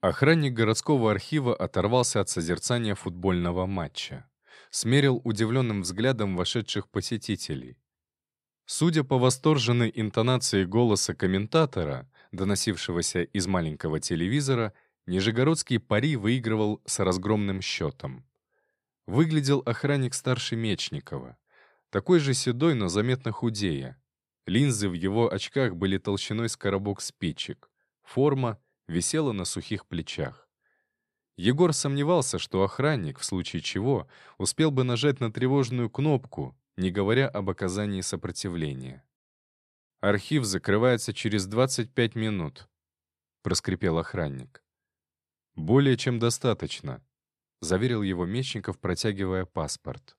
Охранник городского архива оторвался от созерцания футбольного матча. Смерил удивленным взглядом вошедших посетителей. Судя по восторженной интонации голоса комментатора, доносившегося из маленького телевизора, Нижегородский пари выигрывал с разгромным счетом. Выглядел охранник старше Мечникова. Такой же седой, но заметно худее. Линзы в его очках были толщиной с коробок спичек. Форма висела на сухих плечах. Егор сомневался, что охранник, в случае чего, успел бы нажать на тревожную кнопку, не говоря об оказании сопротивления. «Архив закрывается через 25 минут», — проскрипел охранник. «Более чем достаточно», — заверил его Мечников, протягивая паспорт.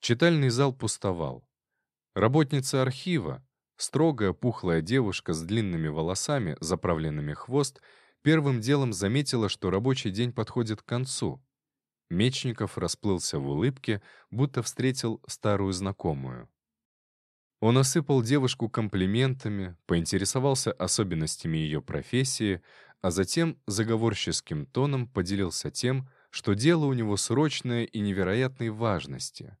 Читальный зал пустовал. Работница архива, строгая пухлая девушка с длинными волосами, заправленными хвост, первым делом заметила, что рабочий день подходит к концу. Мечников расплылся в улыбке, будто встретил старую знакомую. Он осыпал девушку комплиментами, поинтересовался особенностями ее профессии, а затем заговорческим тоном поделился тем, что дело у него срочное и невероятной важности.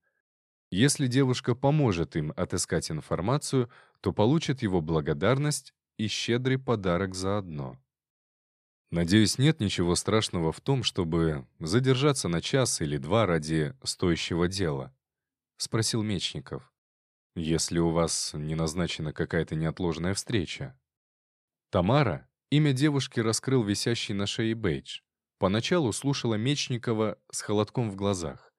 Если девушка поможет им отыскать информацию, то получит его благодарность и щедрый подарок заодно. Надеюсь, нет ничего страшного в том, чтобы задержаться на час или два ради стоящего дела? — спросил Мечников. «Если у вас не назначена какая-то неотложная встреча». Тамара, Имя девушки раскрыл висящий на шее бейдж. Поначалу слушала Мечникова с холодком в глазах.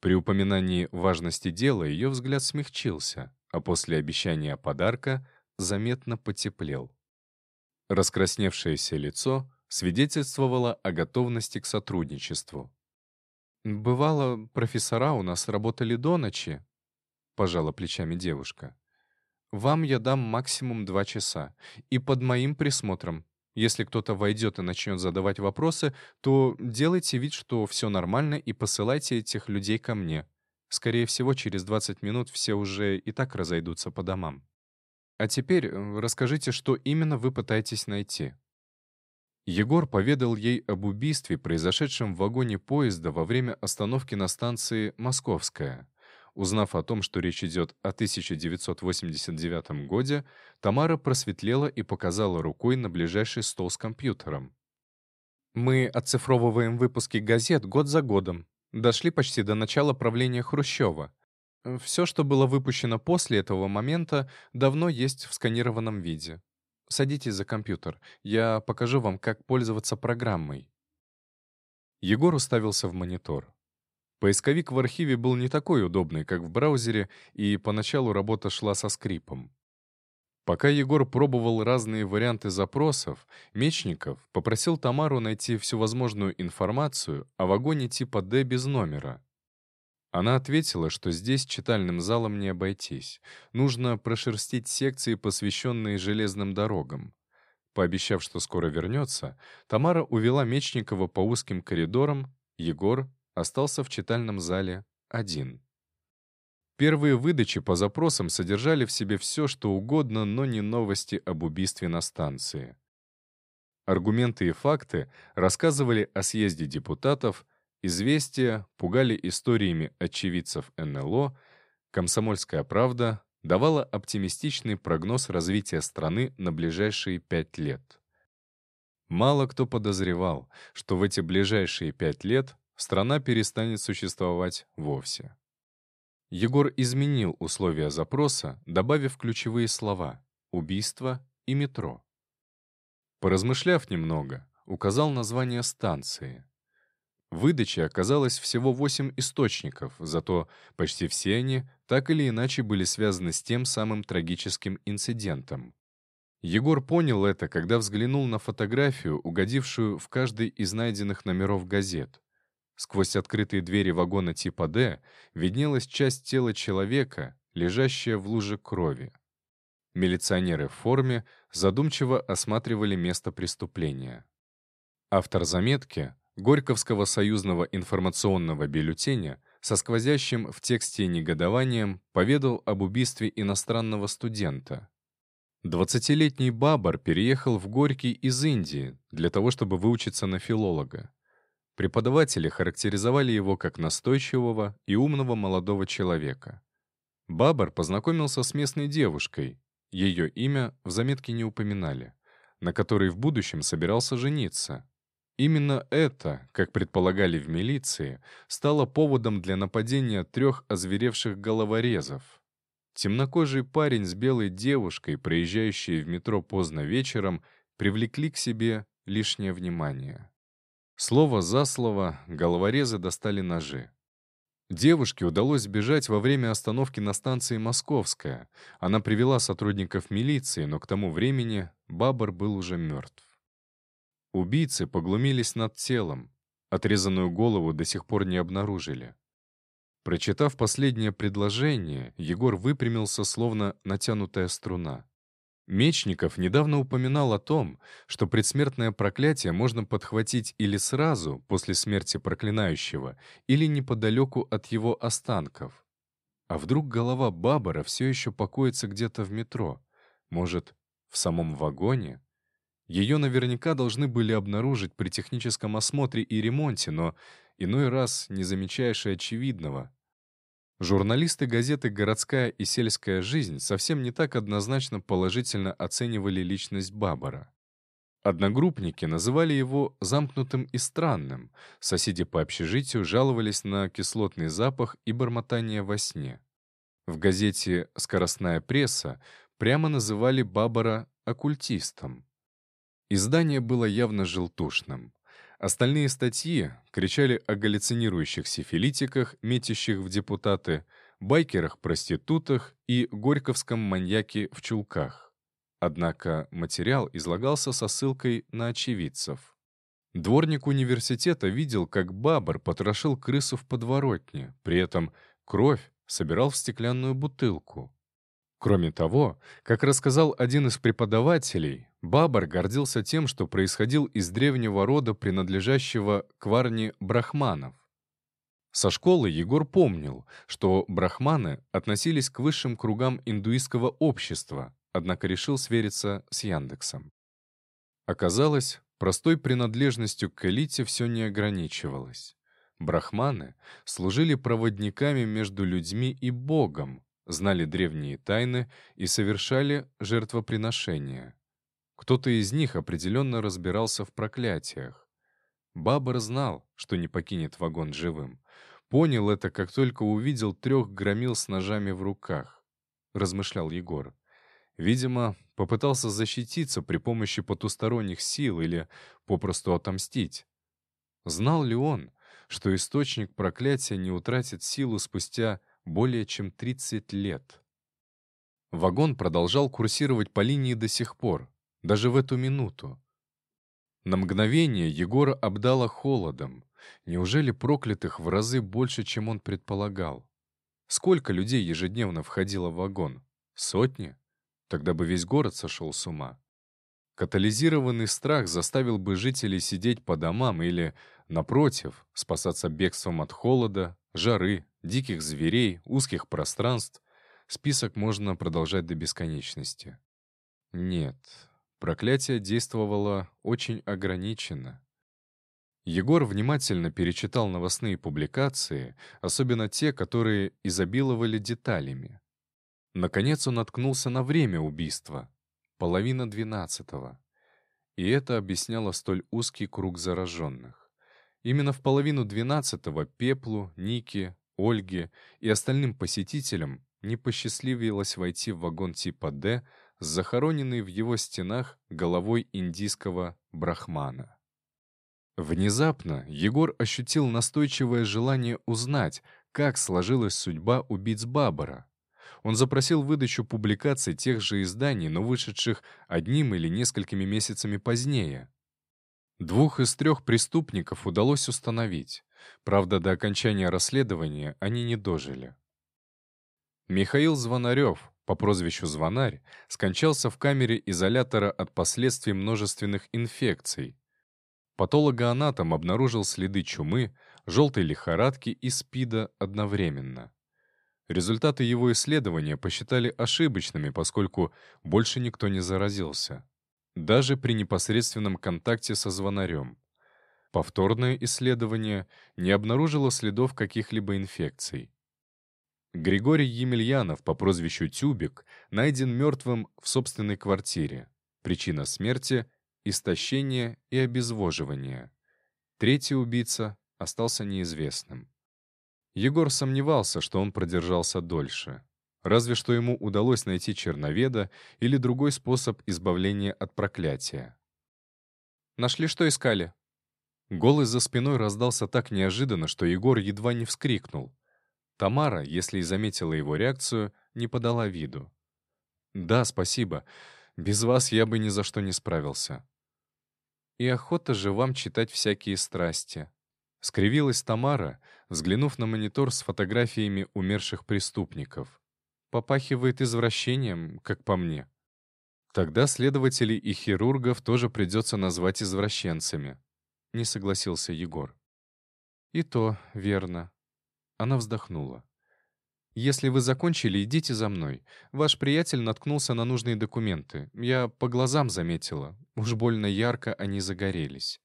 При упоминании важности дела ее взгляд смягчился, а после обещания подарка заметно потеплел. Раскрасневшееся лицо свидетельствовало о готовности к сотрудничеству. «Бывало, профессора у нас работали до ночи», — пожала плечами девушка. «Вам я дам максимум два часа, и под моим присмотром. Если кто-то войдет и начнет задавать вопросы, то делайте вид, что все нормально, и посылайте этих людей ко мне. Скорее всего, через 20 минут все уже и так разойдутся по домам. А теперь э, расскажите, что именно вы пытаетесь найти. Егор поведал ей об убийстве, произошедшем в вагоне поезда во время остановки на станции «Московская». Узнав о том, что речь идет о 1989 годе, Тамара просветлела и показала рукой на ближайший стол с компьютером. «Мы оцифровываем выпуски газет год за годом. Дошли почти до начала правления Хрущева. Все, что было выпущено после этого момента, давно есть в сканированном виде. Садитесь за компьютер. Я покажу вам, как пользоваться программой». Егор уставился в монитор. Поисковик в архиве был не такой удобный, как в браузере, и поначалу работа шла со скрипом. Пока Егор пробовал разные варианты запросов, Мечников попросил Тамару найти всю возможную информацию о вагоне типа «Д» без номера. Она ответила, что здесь читальным залом не обойтись. Нужно прошерстить секции, посвященные железным дорогам. Пообещав, что скоро вернется, Тамара увела Мечникова по узким коридорам, Егор остался в читальном зале один. Первые выдачи по запросам содержали в себе все, что угодно, но не новости об убийстве на станции. Аргументы и факты рассказывали о съезде депутатов, известия пугали историями очевидцев НЛО, «Комсомольская правда» давала оптимистичный прогноз развития страны на ближайшие пять лет. Мало кто подозревал, что в эти ближайшие пять лет страна перестанет существовать вовсе. Егор изменил условия запроса, добавив ключевые слова «убийство» и «метро». Поразмышляв немного, указал название станции. В выдаче оказалось всего восемь источников, зато почти все они так или иначе были связаны с тем самым трагическим инцидентом. Егор понял это, когда взглянул на фотографию, угодившую в каждый из найденных номеров газет. Сквозь открытые двери вагона типа «Д» виднелась часть тела человека, лежащая в луже крови. Милиционеры в форме задумчиво осматривали место преступления. Автор заметки Горьковского союзного информационного бюллетеня со сквозящим в тексте негодованием поведал об убийстве иностранного студента. Двадцатилетний Бабар переехал в Горький из Индии для того, чтобы выучиться на филолога. Преподаватели характеризовали его как настойчивого и умного молодого человека. Бабар познакомился с местной девушкой, ее имя в заметке не упоминали, на которой в будущем собирался жениться. Именно это, как предполагали в милиции, стало поводом для нападения трех озверевших головорезов. Темнокожий парень с белой девушкой, проезжающие в метро поздно вечером, привлекли к себе лишнее внимание. Слово за слово головорезы достали ножи. Девушке удалось сбежать во время остановки на станции Московская. Она привела сотрудников милиции, но к тому времени Бабар был уже мертв. Убийцы поглумились над телом. Отрезанную голову до сих пор не обнаружили. Прочитав последнее предложение, Егор выпрямился, словно натянутая струна. Мечников недавно упоминал о том, что предсмертное проклятие можно подхватить или сразу, после смерти проклинающего, или неподалеку от его останков. А вдруг голова Бабара все еще покоится где-то в метро? Может, в самом вагоне? Ее наверняка должны были обнаружить при техническом осмотре и ремонте, но иной раз не замечаешь и очевидного. Журналисты газеты «Городская и сельская жизнь» совсем не так однозначно положительно оценивали личность Бабара. Одногруппники называли его замкнутым и странным, соседи по общежитию жаловались на кислотный запах и бормотание во сне. В газете «Скоростная пресса» прямо называли Бабара оккультистом. Издание было явно желтушным. Остальные статьи кричали о галлюцинирующих сифилитиках, метящих в депутаты, байкерах-проститутах и горьковском маньяке в чулках. Однако материал излагался со ссылкой на очевидцев. Дворник университета видел, как Бабар потрошил крысу в подворотне, при этом кровь собирал в стеклянную бутылку. Кроме того, как рассказал один из преподавателей, Бабар гордился тем, что происходил из древнего рода, принадлежащего к варне брахманов. Со школы Егор помнил, что брахманы относились к высшим кругам индуистского общества, однако решил свериться с Яндексом. Оказалось, простой принадлежностью к элите все не ограничивалось. Брахманы служили проводниками между людьми и Богом, знали древние тайны и совершали жертвоприношения. Кто-то из них определенно разбирался в проклятиях. Бабар знал, что не покинет вагон живым. Понял это, как только увидел трех громил с ножами в руках. Размышлял Егор. Видимо, попытался защититься при помощи потусторонних сил или попросту отомстить. Знал ли он, что источник проклятия не утратит силу спустя более чем 30 лет. Вагон продолжал курсировать по линии до сих пор, даже в эту минуту. На мгновение Егора обдало холодом. Неужели проклятых в разы больше, чем он предполагал? Сколько людей ежедневно входило в вагон? Сотни? Тогда бы весь город сошел с ума. Катализированный страх заставил бы жителей сидеть по домам или, напротив, спасаться бегством от холода, жары, диких зверей, узких пространств. Список можно продолжать до бесконечности. Нет, проклятие действовало очень ограниченно. Егор внимательно перечитал новостные публикации, особенно те, которые изобиловали деталями. Наконец он наткнулся на время убийства — половина двенадцатого. И это объясняло столь узкий круг зараженных. Именно в половину двенадцатого Пеплу, Нике, Ольге и остальным посетителям не посчастливилось войти в вагон типа «Д» с захороненной в его стенах головой индийского брахмана. Внезапно Егор ощутил настойчивое желание узнать, как сложилась судьба убийц Бабара. Он запросил выдачу публикаций тех же изданий, но вышедших одним или несколькими месяцами позднее. Двух из трех преступников удалось установить. Правда, до окончания расследования они не дожили. Михаил Звонарев, по прозвищу Звонарь, скончался в камере изолятора от последствий множественных инфекций. Патологоанатом обнаружил следы чумы, желтой лихорадки и СПИДа одновременно. Результаты его исследования посчитали ошибочными, поскольку больше никто не заразился. Даже при непосредственном контакте со звонарем. Повторное исследование не обнаружило следов каких-либо инфекций. Григорий Емельянов по прозвищу Тюбик найден мертвым в собственной квартире. Причина смерти — истощение и обезвоживание. Третий убийца остался неизвестным. Егор сомневался, что он продержался дольше. Разве что ему удалось найти черноведа или другой способ избавления от проклятия. «Нашли, что искали?» Голос за спиной раздался так неожиданно, что Егор едва не вскрикнул. Тамара, если и заметила его реакцию, не подала виду. «Да, спасибо. Без вас я бы ни за что не справился». «И охота же вам читать всякие страсти», — скривилась Тамара, взглянув на монитор с фотографиями умерших преступников. «Попахивает извращением, как по мне». «Тогда следователей и хирургов тоже придется назвать извращенцами», — не согласился Егор. «И то верно», она вздохнула. «Если вы закончили, идите за мной. Ваш приятель наткнулся на нужные документы. Я по глазам заметила. Уж больно ярко они загорелись».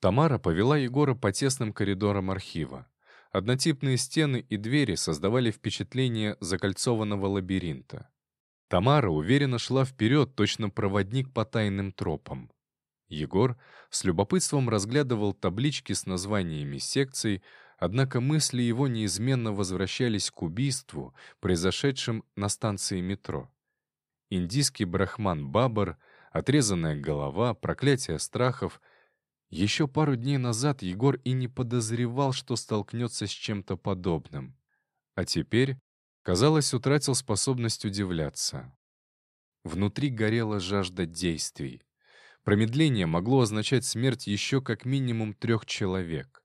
Тамара повела Егора по тесным коридорам архива. Однотипные стены и двери создавали впечатление закольцованного лабиринта. Тамара уверенно шла вперед, точно проводник по тайным тропам. Егор с любопытством разглядывал таблички с названиями секций, Однако мысли его неизменно возвращались к убийству, произошедшему на станции метро. Индийский брахман Бабар, отрезанная голова, проклятие страхов. Еще пару дней назад Егор и не подозревал, что столкнется с чем-то подобным. А теперь, казалось, утратил способность удивляться. Внутри горела жажда действий. Промедление могло означать смерть еще как минимум трех человек.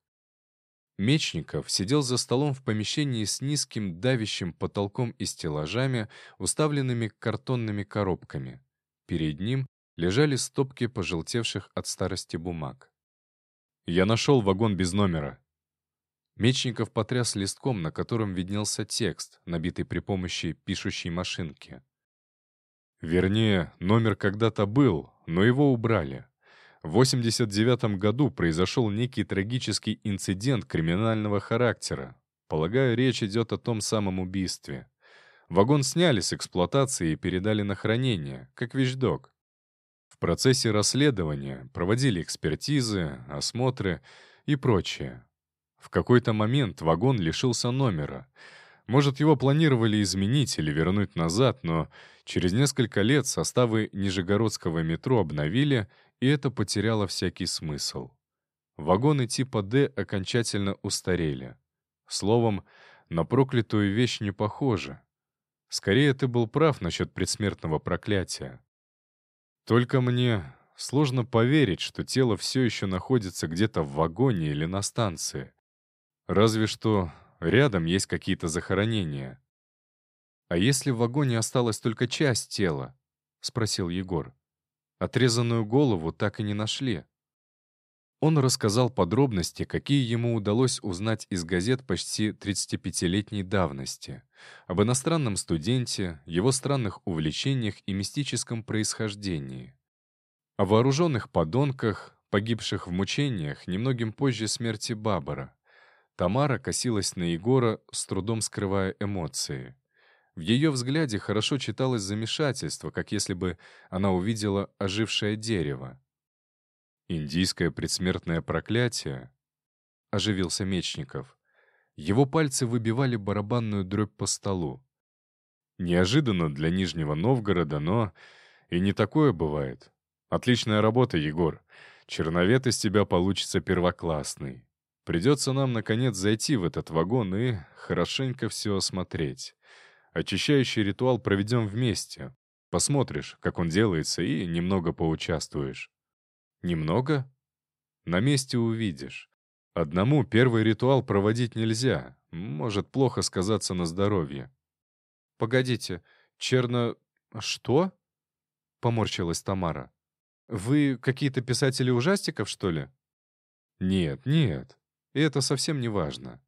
Мечников сидел за столом в помещении с низким давящим потолком и стеллажами, уставленными картонными коробками. Перед ним лежали стопки пожелтевших от старости бумаг. «Я нашел вагон без номера». Мечников потряс листком, на котором виднелся текст, набитый при помощи пишущей машинки. Вернее, номер когда-то был, но его убрали. В 89 году произошел некий трагический инцидент криминального характера. Полагаю, речь идет о том самом убийстве. Вагон сняли с эксплуатации и передали на хранение, как вещдок. В процессе расследования проводили экспертизы, осмотры и прочее. В какой-то момент вагон лишился номера. Может, его планировали изменить или вернуть назад, но через несколько лет составы Нижегородского метро обновили и это потеряло всякий смысл. Вагоны типа «Д» окончательно устарели. Словом, на проклятую вещь не похоже. Скорее, ты был прав насчет предсмертного проклятия. Только мне сложно поверить, что тело все еще находится где-то в вагоне или на станции. Разве что рядом есть какие-то захоронения. «А если в вагоне осталась только часть тела?» — спросил Егор. Отрезанную голову так и не нашли. Он рассказал подробности, какие ему удалось узнать из газет почти 35-летней давности, об иностранном студенте, его странных увлечениях и мистическом происхождении, о вооруженных подонках, погибших в мучениях немногим позже смерти Бабара. Тамара косилась на Егора, с трудом скрывая эмоции. В ее взгляде хорошо читалось замешательство, как если бы она увидела ожившее дерево. «Индийское предсмертное проклятие?» — оживился Мечников. Его пальцы выбивали барабанную дробь по столу. Неожиданно для Нижнего Новгорода, но и не такое бывает. Отличная работа, Егор. Черновет из тебя получится первоклассный. Придется нам, наконец, зайти в этот вагон и хорошенько все осмотреть. Очищающий ритуал проведем вместе. Посмотришь, как он делается, и немного поучаствуешь. Немного? На месте увидишь. Одному первый ритуал проводить нельзя. Может плохо сказаться на здоровье. Погодите, черно... Что? Поморщилась Тамара. Вы какие-то писатели ужастиков, что ли? Нет, нет. И это совсем не важно.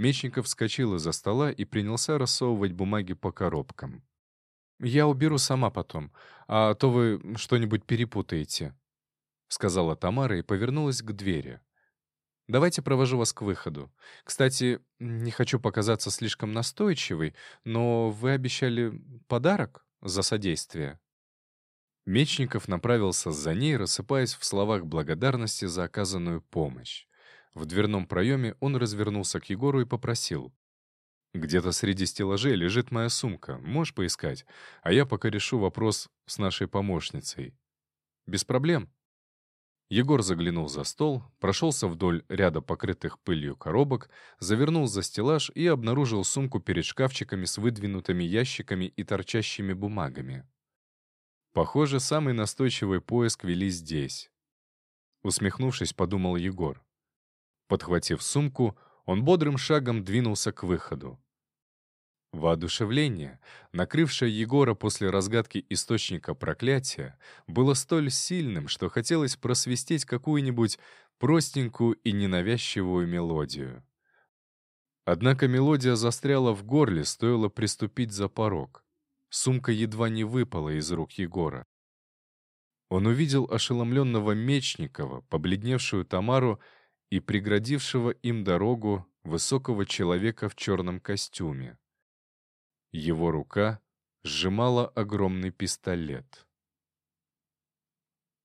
Мечников вскочил из-за стола и принялся рассовывать бумаги по коробкам. «Я уберу сама потом, а то вы что-нибудь перепутаете», — сказала Тамара и повернулась к двери. «Давайте провожу вас к выходу. Кстати, не хочу показаться слишком настойчивой, но вы обещали подарок за содействие». Мечников направился за ней, рассыпаясь в словах благодарности за оказанную помощь. В дверном проеме он развернулся к Егору и попросил. «Где-то среди стеллажей лежит моя сумка. Можешь поискать? А я пока решу вопрос с нашей помощницей». «Без проблем». Егор заглянул за стол, прошелся вдоль ряда покрытых пылью коробок, завернул за стеллаж и обнаружил сумку перед шкафчиками с выдвинутыми ящиками и торчащими бумагами. Похоже, самый настойчивый поиск вели здесь. Усмехнувшись, подумал Егор. Подхватив сумку, он бодрым шагом двинулся к выходу. Воодушевление, накрывшее Егора после разгадки источника проклятия, было столь сильным, что хотелось просвистеть какую-нибудь простенькую и ненавязчивую мелодию. Однако мелодия застряла в горле, стоило приступить за порог. Сумка едва не выпала из рук Егора. Он увидел ошеломленного Мечникова, побледневшую Тамару и преградившего им дорогу высокого человека в черном костюме. Его рука сжимала огромный пистолет.